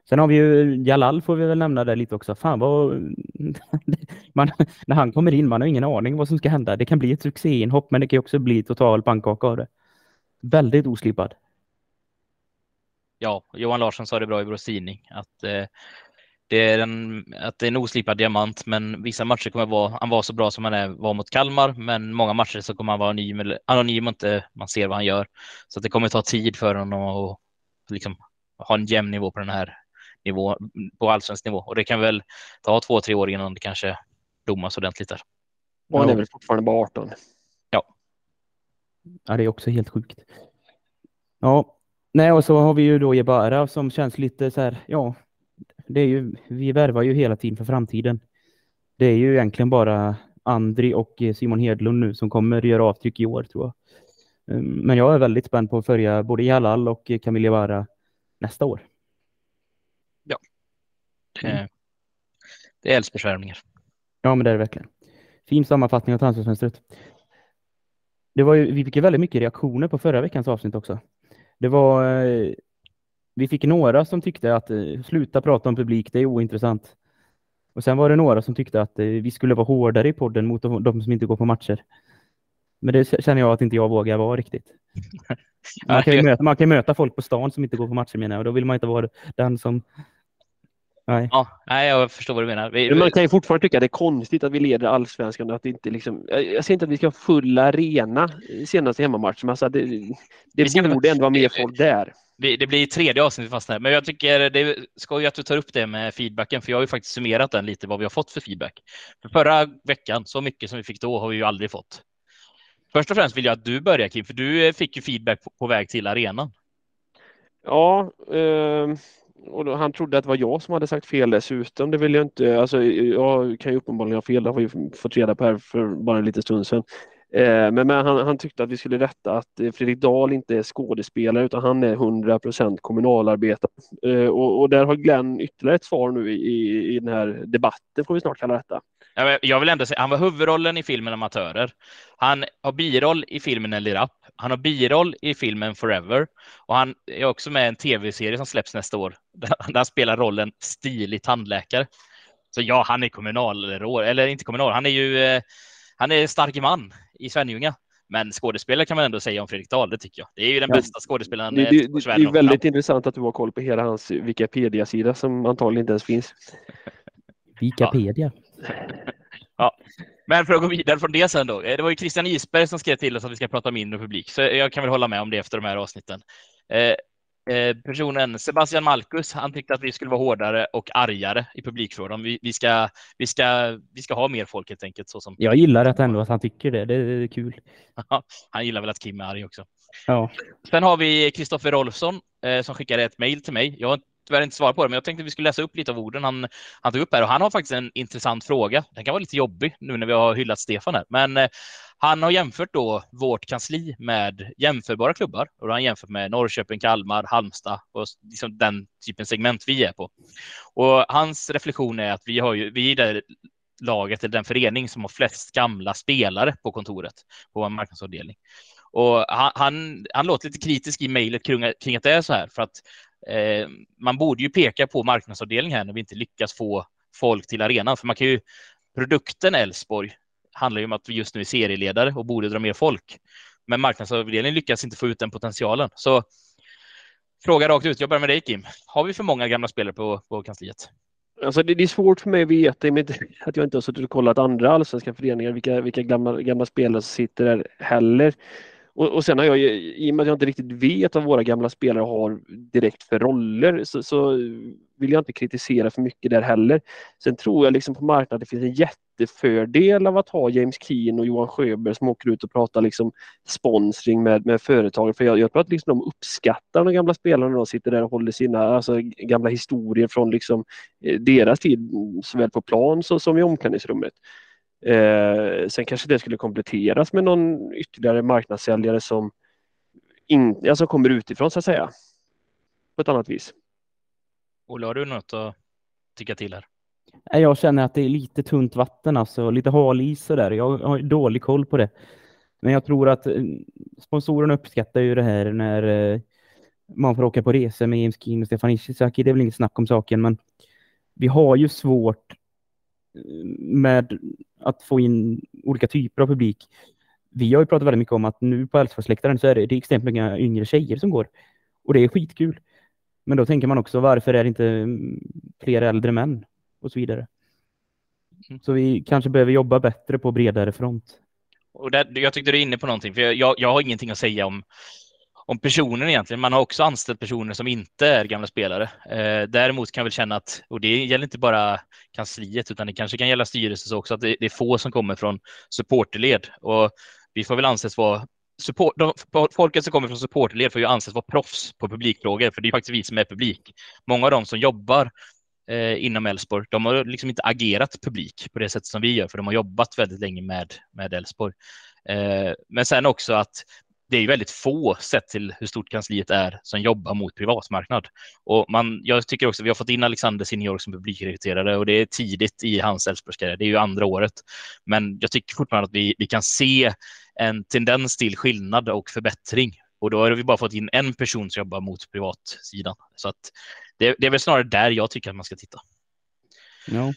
Sen har vi ju Jalal får vi väl nämna där lite också. Fan vad... man, när han kommer in, man har ingen aning vad som ska hända. Det kan bli ett succéinhopp, men det kan också bli total pannkaka av det. Väldigt oslipad. Ja, Johan Larsson sa det bra i vår tidning, att eh, det är en, att det är en oslipad diamant, men vissa matcher kommer vara, han var så bra som han är, var mot Kalmar, men många matcher så kommer han vara anonym, anonym och inte man ser vad han gör. Så att det kommer ta tid för honom att liksom, ha en jämn nivå på den här nivå, på allsvensk nivå. Och det kan väl ta två, tre år innan det kanske domas ordentligt där. Och han Ja. är väl fortfarande bara 18. Ja, det är också helt sjukt. Ja, nej, och så har vi ju då Jebara som känns lite så här, ja, det är ju, vi värvar ju hela tiden för framtiden. Det är ju egentligen bara Andri och Simon Hedlund nu som kommer göra avtryck i år tror jag. Um, Men jag är väldigt spänd på att följa både Jalal och Camille Jebara nästa år. Mm. Det är Elfsborgsvärvningar. Ja, men det är det verkligen. Fin sammanfattning av transferfönstret. Det var ju, vi fick ju väldigt mycket reaktioner på förra veckans avsnitt också. Det var, eh, vi fick några som tyckte att eh, sluta prata om publik, det är ointressant. Och sen var det några som tyckte att eh, vi skulle vara hårdare i podden mot de, de som inte går på matcher. Men det känner jag att inte jag vågar vara riktigt. Man kan ju möta, man kan möta folk på stan som inte går på matcher menar jag, och då vill man inte vara den som... Nej. Ja, nej, jag förstår vad du menar. Vi, Men man kan ju fortfarande tycka att det är konstigt att vi leder allsvenskan och att det inte liksom, jag säger inte att vi ska ha full arena i senaste hemmamatchen, alltså det, det ska- borde ändå vara mer folk där. vi, det blir tredje avsnittet fast här, men jag tycker det är skoj att du tar upp det med feedbacken, för jag har ju faktiskt summerat den lite, vad vi har fått för feedback. För förra veckan, så mycket som vi fick då har vi ju aldrig fått. Först och främst vill jag att du börjar Kim, för du eh, fick ju feedback på, på väg till arenan. Ja, eh, och då, han trodde att det var jag som hade sagt fel dessutom. Det vill jag inte. Alltså, jag kan ju uppenbarligen ha fel. Det har vi fått reda på här för bara en liten stund sedan. Eh, men men han, han tyckte att vi skulle rätta att eh, Fredrik Dahl inte är skådespelare utan han är 100% kommunalarbetare. Eh, och, och där har Glenn ytterligare ett svar nu i, i, i den här debatten får vi snart kalla detta. Jag vill ändå säga, han var huvudrollen i filmen Amatörer. Han har biroll i filmen El Rap. Han har biroll i filmen Forever. Och han är också med i en tv-serie som släpps nästa år. Där han spelar rollen stilig tandläkare. Så ja, han är kommunalråd, eller inte kommunal, han är ju eh, han är stark man i Svenljunga. Men skådespelare kan man ändå säga om Fredrik Dahl, det tycker jag. Det är ju den Ja. bästa skådespelaren. Det, eh, det, det, Sverige det är väldigt intressant att du har koll på hela hans Wikipedia-sida som antagligen inte ens finns. Wikipedia. Men för att gå vidare från det sen då. eh, Det var ju Christian Isberg som skrev till oss att vi ska prata mindre publik, så jag kan väl hålla med om det efter de här avsnitten. Eh, eh, personen Sebastian Malkus, han tyckte att vi skulle vara hårdare och argare i publikfrågan. Vi, vi, ska, vi, ska, vi ska ha mer folk helt enkelt. Så som, Jag gillar att ändå att han tycker det. Det är kul. han gillar väl att Kim är arg också. Ja. Sen har vi Kristoffer Rolfsson eh, som skickade ett mejl till mig. Jag har tyvärr inte svara på det, men jag tänkte att vi skulle läsa upp lite av orden han, han tog upp här. Och han har faktiskt en intressant fråga. Den kan vara lite jobbig nu när vi har hyllat Stefan här. Men eh, han har jämfört då vårt kansli med jämförbara klubbar. Och då har han jämfört med Norrköping, Kalmar, Halmstad och liksom den typen segment vi är på. Och hans reflektion är att vi har ju, vi är det laget eller den förening som har flest gamla spelare på kontoret på en marknadsavdelning. Och han, han, han låter lite kritisk i mejlet kring, kring att det är så här för att eh, man borde ju peka på marknadsavdelningen här när vi inte lyckas få folk till arenan. För man kan ju, produkten Elfsborg handlar ju om att vi just nu är serieledare och borde dra mer folk. Men marknadsavdelningen lyckas inte få ut den potentialen. Så fråga rakt ut, jag börjar med dig Kim. Har vi för många gamla spelare på, på kansliet? Alltså det, det är svårt för mig att veta med att jag inte har suttit och kollat andra allsvenska föreningar, vilka, vilka gamla, gamla spelare som sitter där heller. Och, och sen har jag, i och med att jag inte riktigt vet vad våra gamla spelare har direkt för roller, så, så vill jag inte kritisera för mycket där heller. Sen tror jag liksom på marknaden att det finns en jättefördel av att ha James Keen och Johan Sjöberg som åker ut och pratar liksom sponsring med, med företag. För jag, jag tror att liksom de uppskattar de gamla spelarna när de sitter där och håller sina alltså, gamla historier från liksom, eh, deras tid, såväl på plan så, som i omklädningsrummet. Eh, sen kanske det skulle kompletteras med någon ytterligare marknadssäljare som, in, alltså kommer utifrån så att säga. på ett annat vis. Olle, har du något att tycka till här? Jag känner att det är lite tunt vatten, alltså lite hal is där. Jag har dålig koll på det. Men jag tror att eh, sponsorerna uppskattar ju det här när eh, man får åka på resor med James Keen och Stefan Ishizaki. Det är väl inget snack om saken, men vi har ju svårt med att få in olika typer av publik. Vi har ju pratat väldigt mycket om att nu på Älvsborgsläktaren så är det, det är extremt många yngre tjejer som går. Och det är skitkul. Men då tänker man också, varför är det inte mm, fler äldre män? Och så vidare. Mm. Så vi kanske behöver jobba bättre på bredare front. Och där, jag tyckte du är inne på någonting, för jag, jag har ingenting att säga om, om personen egentligen. Man har också anställt personer som inte är gamla spelare. Eh, däremot kan jag väl känna att, och det gäller inte bara kansliet, utan det kanske kan gälla styrelsen också, att det, det är få som kommer från supporterled. Och vi får väl anses vara Support, de, folket som kommer från supporterled får ju anses vara proffs på publikfrågor, för det är faktiskt vi som är publik. Många av dem som jobbar eh, inom Elfsborg, de har liksom inte agerat publik på det sätt som vi gör, för de har jobbat väldigt länge med med Elfsborg. Eh, men sen också att det är väldigt få sett till hur stort kansliet är som jobbar mot privatmarknad. Och man, jag tycker också vi har fått in Alexander Senior som publikrekryterare och det är tidigt i hans Elfsborgskarriär. Det är ju andra året. Men jag tycker fortfarande att vi, vi kan se en tendens till skillnad och förbättring. Och då har vi bara fått in en person som jobbar mot privatsidan. Så att det, det är väl snarare där jag tycker att man ska titta. No.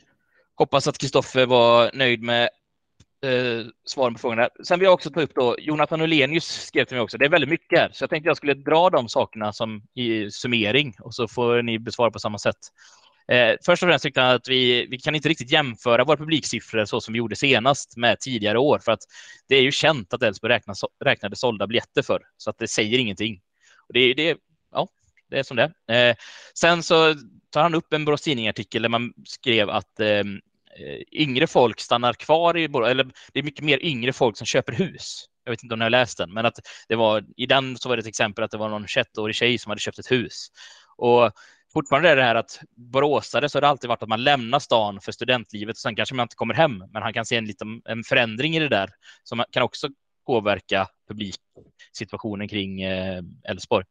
Hoppas att Kristoffer var nöjd med eh, svaren på frågorna. Sen vill jag också ta upp då, Jonathan Ulenius skrev till mig också. Det är väldigt mycket här, så jag tänkte jag skulle dra de sakerna som i summering och så får ni besvara på samma sätt. Eh, först och främst tyckte han att vi, vi kan inte riktigt jämföra våra publiksiffror så som vi gjorde senast med tidigare år, för att det är ju känt att Elfsborg räknade, räknade sålda biljetter för, så att det säger ingenting. Och det, det, ja, det är som det eh, Sen så tar han upp en Borås Tidning-artikel där man skrev att eh, Eh, yngre folk stannar kvar i Borås, eller det är mycket mer yngre folk som köper hus. Jag vet inte om ni har läst den, men att det var i den så var det ett exempel att det var någon 21-årig tjej som hade köpt ett hus. Och fortfarande är det här att boråsare så har det alltid varit att man lämnar stan för studentlivet och sen kanske man inte kommer hem, men han kan se en liten en förändring i det där som kan också påverka publiksituationen kring eh, Elfsborg.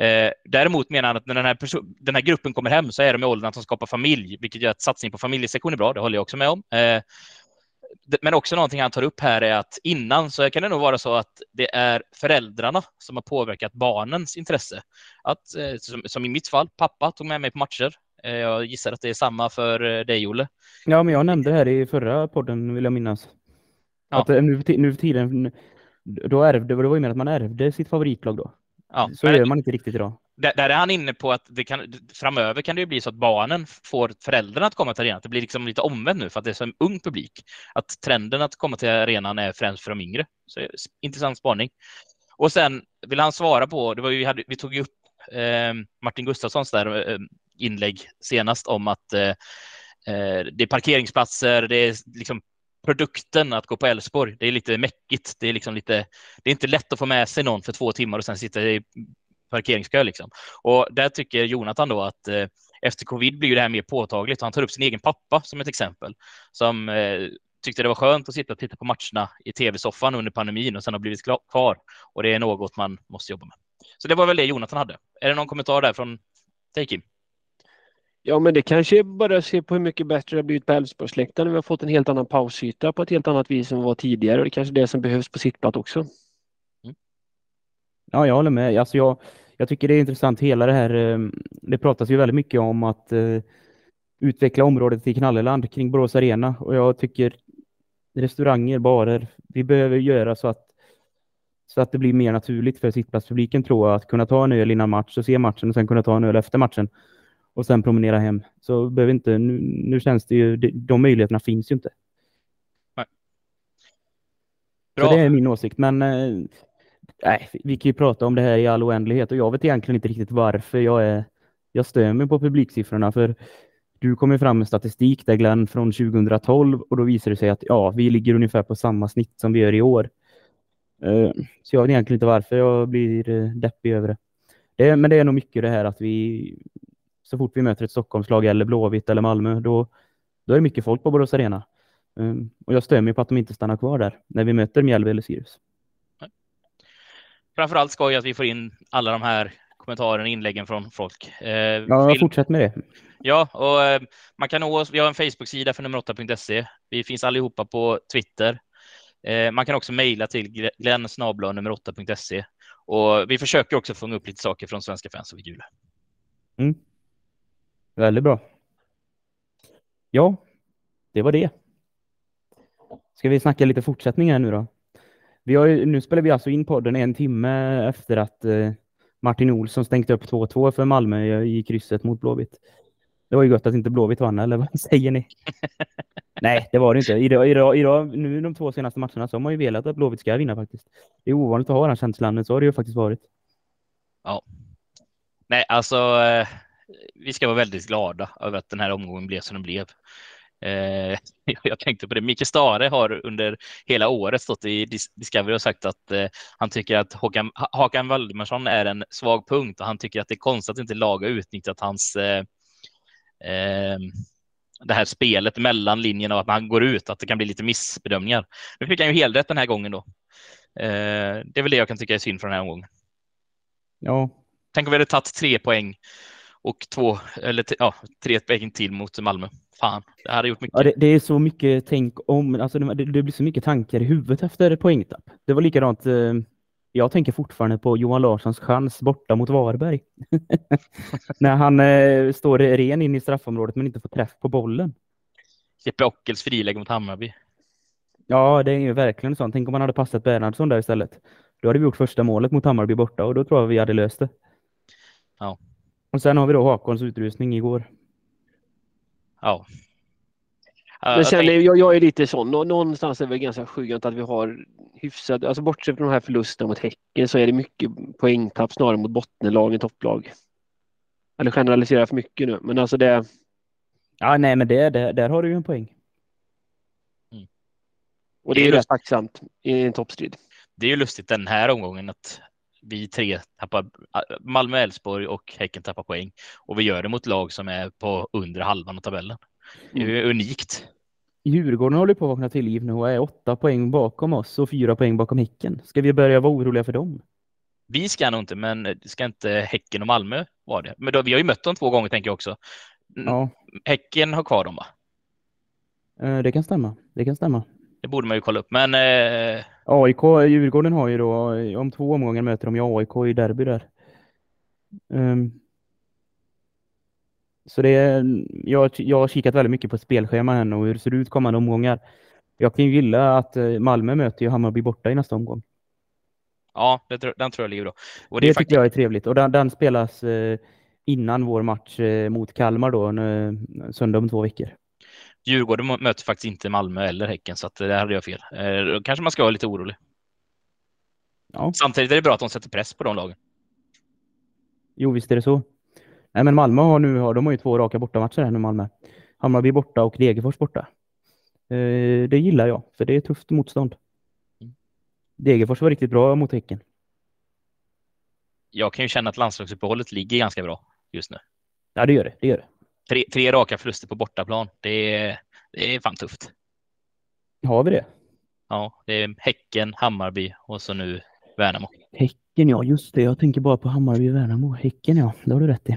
Eh, däremot menar han att när den här, den här gruppen kommer hem så är de i åldern att de skapar familj, vilket gör att satsning på familjesektion är bra. Det håller jag också med om. Eh, men också någonting han tar upp här är att innan så kan det nog vara så att det är föräldrarna som har påverkat barnens intresse. Att, eh, som, som i mitt fall, pappa tog med mig på matcher. Eh, jag gissar att det är samma för eh, dig, Olle. Ja, men jag nämnde det här i förra podden, vill jag minnas. Ja. Att nu, nu för tiden, då ärvde, det var ju mer att man ärvde sitt favoritlag då. Ja, så gör man inte riktigt idag. Där, där är han inne på att det kan, framöver kan det bli så att barnen får föräldrarna att komma till arenan. Det blir liksom lite omvänt nu för att det är så en ung publik. Att trenden att komma till arenan är främst för de yngre. Så intressant spaning. Och sen vill han svara på, det var ju, vi, hade, vi tog ju upp eh, Martin Gustafssons där, eh, inlägg senast om att eh, eh det är parkeringsplatser, det är liksom produkten att gå på Älvsborg. Det är lite mäckigt. Det är liksom lite. Det är inte lätt att få med sig någon för två timmar och sen sitta i parkeringskö liksom. Och där tycker Jonathan då att eh, efter covid blir det här mer påtagligt. Han tar upp sin egen pappa som ett exempel som eh, tyckte det var skönt att sitta och titta på matcherna i tv-soffan under pandemin och sen har blivit kvar. Och det är något man måste jobba med. Så det var väl det Jonathan hade. Är det någon kommentar där från dig Kim? Ja, men det kanske är bara att se på hur mycket bättre det har blivit på Älvsborgsläktaren. Vi har fått en helt annan pausyta på ett helt annat vis än vad var tidigare och det är kanske är det som behövs på sittplats också. Mm. Ja, jag håller med. Alltså jag, jag tycker det är intressant hela det här. Ehm, det pratas ju väldigt mycket om att uh, utveckla området i Knalleland kring Borås Arena och jag tycker restauranger, barer, vi behöver göra så att så att det blir mer naturligt för sittplatspubliken tror jag att kunna ta en öl innan match och se matchen och sen kunna ta en öl efter matchen och sen promenera hem. Så behöver inte, nu, nu känns det ju, de möjligheterna finns ju inte. Nej. Bra. Så det är min åsikt, men eh, nej, vi kan ju prata om det här i all oändlighet och jag vet egentligen inte riktigt varför jag är, jag stör mig på publiksiffrorna för du kommer fram med statistik där Glenn från 2012 och då visar det sig att ja, vi ligger ungefär på samma snitt som vi gör i år. Uh, så jag vet egentligen inte varför jag blir uh, deppig över det. det. Men det är nog mycket det här att vi så fort vi möter ett Stockholmslag eller Blåvitt eller Malmö, då, då är det mycket folk på Borås Arena. Um, och jag stör mig på att de inte stannar kvar där när vi möter Mjällby eller Sirius. Framförallt skoj att vi får in alla de här kommentaren och inläggen från folk. Eh, Ja, vill- fortsätt med det. Ja, och eh, man kan nå oss. Vi har en Facebook-sida för nummer 8.se. Vi finns allihopa på Twitter. Eh, man kan också mejla till glenn nummer 8.se. Och vi försöker också fånga upp lite saker från svenska fans och jul. Mm. Väldigt bra. Ja, det var det. Ska vi snacka lite fortsättning här nu då? Vi har ju, nu spelar vi alltså in podden en timme efter att eh, Martin Olsson stängt upp 2-2 för Malmö i, krysset mot Blåvitt. Det var ju gott att inte Blåvitt vann, eller vad säger ni? Nej, det var det inte. Idag, idag, idag, nu de två senaste matcherna så har man ju velat att Blåvitt ska vinna faktiskt. Det är ovanligt att ha den känslan, men så har det ju faktiskt varit. Nej, alltså, eh, vi ska vara väldigt glada över att den här omgången blev som den blev. Eh, jag tänkte på det. Micke Stare har under hela året stått i Dis- Discovery och sagt att eh, han tycker att Håkan, Ha- Hakan Valdemarsson är en svag punkt och han tycker att det är konstigt att inte lag har utnyttjat hans eh, eh, det här spelet mellan linjerna och att han går ut, att det kan bli lite missbedömningar. Nu fick han ju helt rätt den här gången då. Eh, det är väl det jag kan tycka är synd från den här omgången. Ja, Tänk om vi hade tagit tre poäng och två eller ja, tre poäng till mot Malmö. Fan, det hade gjort mycket. Ja, det, det är så mycket tänk om, alltså det, det blir så mycket tankar i huvudet efter poängtapp. Det var likadant, eh, jag tänker fortfarande på Johan Larssons chans borta mot Varberg. När han eh, står ren in i straffområdet men inte får träff på bollen. Jeppe Ockels frilägg mot Hammarby. Ja, det är ju verkligen sånt. Tänk om man hade passat Bernhardsson där istället. Då hade vi gjort första målet mot Hammarby borta och då tror jag vi hade löst det. Ja. Och sen har vi då Hakons utrustning igår. Ja. Jag är jag, jag är lite sån, Nå- någonstans är det väl ganska skönt att vi har hyfsad, alltså bortsett från de här förlusterna mot Häcken så är det mycket poängtapp snarare mot bottenlag än topplag. Eller generaliserar för mycket nu, men alltså det, Ja, nej, men det, det, där har du ju en poäng. och det Det är är rätt tacksamt i en toppstrid. det är ju lustigt den här omgången att vi tre tappar, Malmö, Elfsborg och Häcken tappar poäng och vi gör det mot lag som är på under halvan av tabellen. Det är ju unikt. Djurgården håller på att vakna till liv nu och är åtta poäng bakom oss och fyra poäng bakom Häcken. Ska vi börja vara oroliga för dem? Vi ska nog inte, men ska inte Häcken och Malmö vara det? Men då, vi har ju mött dem två gånger tänker jag också. Mm, Ja, Häcken har kvar dem va? eh, det kan stämma. Det kan stämma. Det borde man ju kolla upp, men eh, AIK, Djurgården har ju då, om två omgångar möter de ju AIK i derby där. Ehm, så det är, jag, jag har kikat väldigt mycket på spelschema här nu och hur det ser ut kommande omgångar. Jag kan ju gilla att eh, Malmö möter ju Hammarby borta i nästa omgång. ja, det, den tror jag ligger bra. Och Det, det tycker jag är trevligt. Och den, den spelas eh, innan vår match eh, mot Kalmar då, en, söndag om två veckor. Djurgården möter faktiskt inte Malmö eller Häcken, så att det där hade jag fel. Eh, då kanske man ska vara lite orolig. Ja. Samtidigt är det bra att de sätter press på de lagen. Jo, visst är det så. Nej, men Malmö har nu, har- de har ju två raka bortamatcher här nu, Malmö. Hammarby borta och Degerfors borta. Eh, det gillar jag, för det är tufft motstånd. Mm. Degerfors var riktigt bra mot Häcken. Jag kan ju känna att landslagsuppehållet ligger ganska bra just nu. Ja, det gör det. det, gör det. Tre, tre raka förluster på bortaplan. Det är, det är fan tufft. Har vi det? Ja, det är Häcken, Hammarby och så nu Värnamo. Häcken, ja. Just det. Jag tänker bara på Hammarby och Värnamo. Häcken, ja. Det har du rätt i.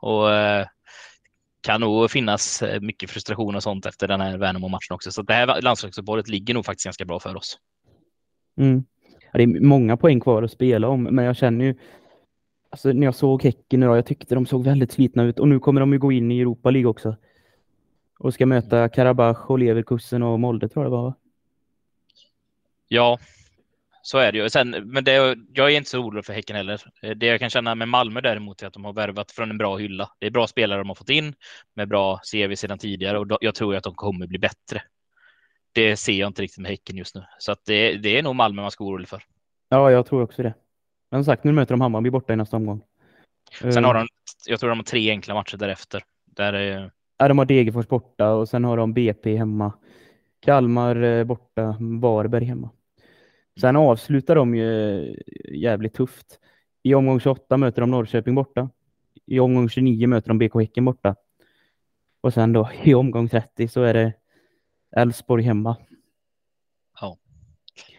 Och eh, kan nog finnas eh, mycket frustration och sånt efter den här Värnamo-matchen också. Så det här landslagsuppehållet ligger nog faktiskt ganska bra för oss. Mm. Ja, det är många poäng kvar att spela om, men jag känner ju Alltså när jag såg Häcken idag, jag tyckte de såg väldigt slitna ut och nu kommer de ju gå in i Europa League också. Och ska möta Karabach och Leverkusen och Molde tror jag det var. va? Ja, så är det ju. Sen, men det, jag är inte så orolig för Häcken heller. Eh, Det jag kan känna med Malmö däremot är att de har värvat från en bra hylla. Det är bra spelare de har fått in med bra CV sedan tidigare och jag tror att de kommer bli bättre. Det ser jag inte riktigt med Häcken just nu. Så att det, det är nog Malmö man ska vara orolig för. Ja, jag tror också det. Men som sagt, nu möter de Hammarby borta i nästa omgång. Sen Eh, har de, jag tror de har tre enkla matcher därefter. Där är, Ja, de har Degerfors borta och sen har de BP hemma. Kalmar eh, borta, Varberg hemma. Sen avslutar de ju eh, jävligt tufft. I omgång 28 möter de Norrköping borta. I omgång 29 möter de BK Häcken borta. Och sen då i omgång 30 så är det Elfsborg hemma.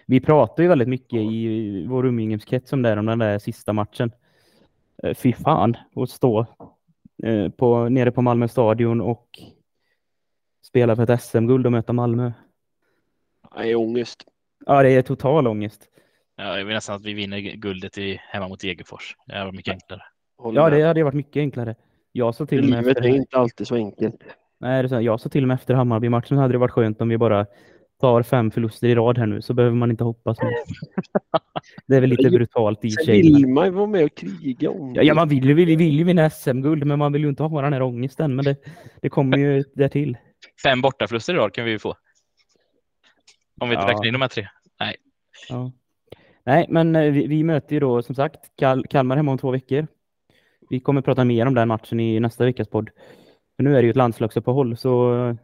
Vi pratar ju väldigt mycket i vår umgängeskrets om det, om den där sista matchen. Eh, Fy fan, att stå eh, på, nere på Malmö stadion och spela för ett SM-guld och möta Malmö. Nej, ångest. Ja, det är total ångest. Ja, jag vill nästan att vi vinner guldet i, hemma mot Degerfors. Det var mycket enklare. Ja, det hade varit mycket enklare. Jag sa till Livet efter, är inte alltid så enkelt. nej, det är så, jag sa till och med efter Hammarby-matchen hade det varit skönt om vi bara tar fem förluster i rad här nu så behöver man inte hoppas mer. Det är väl lite brutalt i Sen sig. men- vill man ju vara med och kriga om Ja, ja, man vill ju vill, vill ju vinna SM-guld, men man vill ju inte ha den här ångesten. Men det, det kommer ju där till. Fem bortaförluster i rad kan vi ju få. Om vi inte Ja. räknar in de här tre. Ja. Nej, men eh, vi, vi möter ju då som sagt Kal Kalmar hemma om två veckor. Vi kommer prata mer om den matchen i nästa veckas podd. För nu är det ju ett landslagsuppehåll, så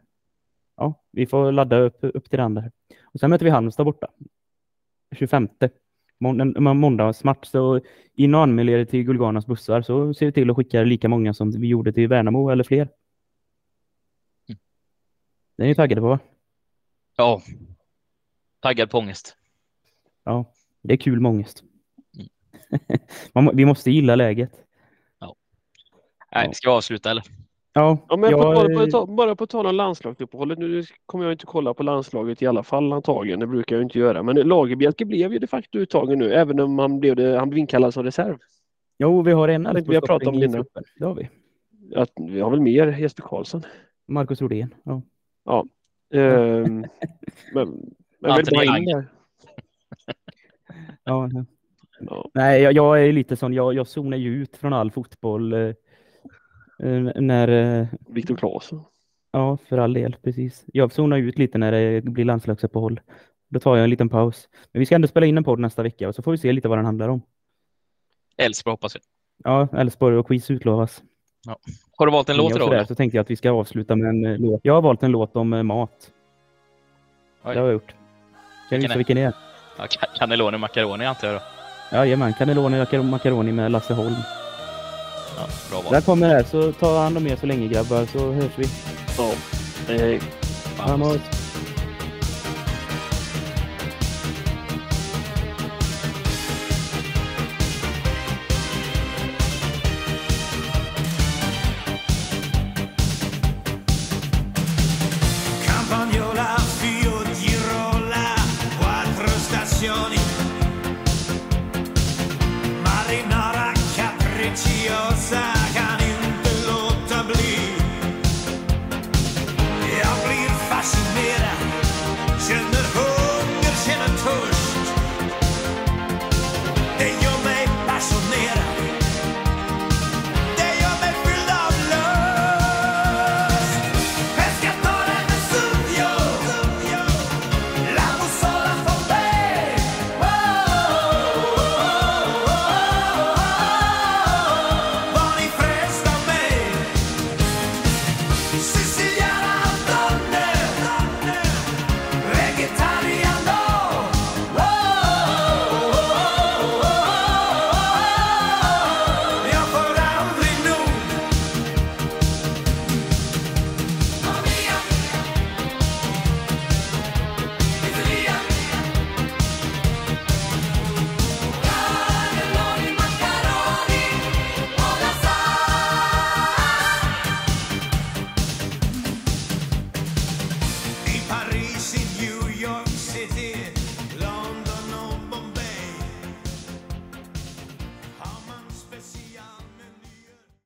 ja, vi får ladda upp, upp till den där. Och sen möter vi Halmstad borta. 25. Mån en måndagsmatch, så och anmäl er till Gulganas bussar så ser vi till att skicka lika många som vi gjorde till Värnamo eller fler. Det är ni taggade på va? Ja. Taggad på ångest. Ja, det är kul med ångest. Må- vi måste gilla läget. Nej, Ja. ska vi avsluta eller? Ja, Ja, men jag- på, bara, på, bara på tal om landslagsuppehållet. Nu kommer jag inte kolla på landslaget i alla fall antagligen. Det brukar jag inte göra. Men Lagerbjälke blev ju de facto uttagen nu, även om han blev, det, han blev inkallad som reserv. Jo, vi har en vi har pratat om det truppen. Det har vi. Att, vi har väl mer Jesper Karlsson. Marcus Rodén. Ja. Ehm, men men Anthony bara in där. Ja. ja. Ja. Nej, jag, jag är lite sån. Jag, jag zonar ju ut från all fotboll. Eh, när, eh, Viktor Claesson. ja, för all del, precis. Jag zonar ut lite när det blir landslagsuppehåll. Då tar jag en liten paus. Men vi ska ändå spela in en podd nästa vecka och så får vi se lite vad den handlar om. Elfsborg hoppas jag. Ja, Elfsborg och quiz utlovas. Har du valt en låt Och idag? sådär, så tänkte jag att vi ska avsluta med en eh, låt. Jag har valt en låt om mat. Oj. Det har jag gjort. Kan du Vilken gissa vilken det är? Ja, ca- Cannelloni Macaroni antar jag då. Jajamän, Cannelloni och macaroni med Lasse Holm. Ja, bra val. Där kommer det, så ta hand om er så länge grabbar, så hörs vi. Ja. Hej, hej.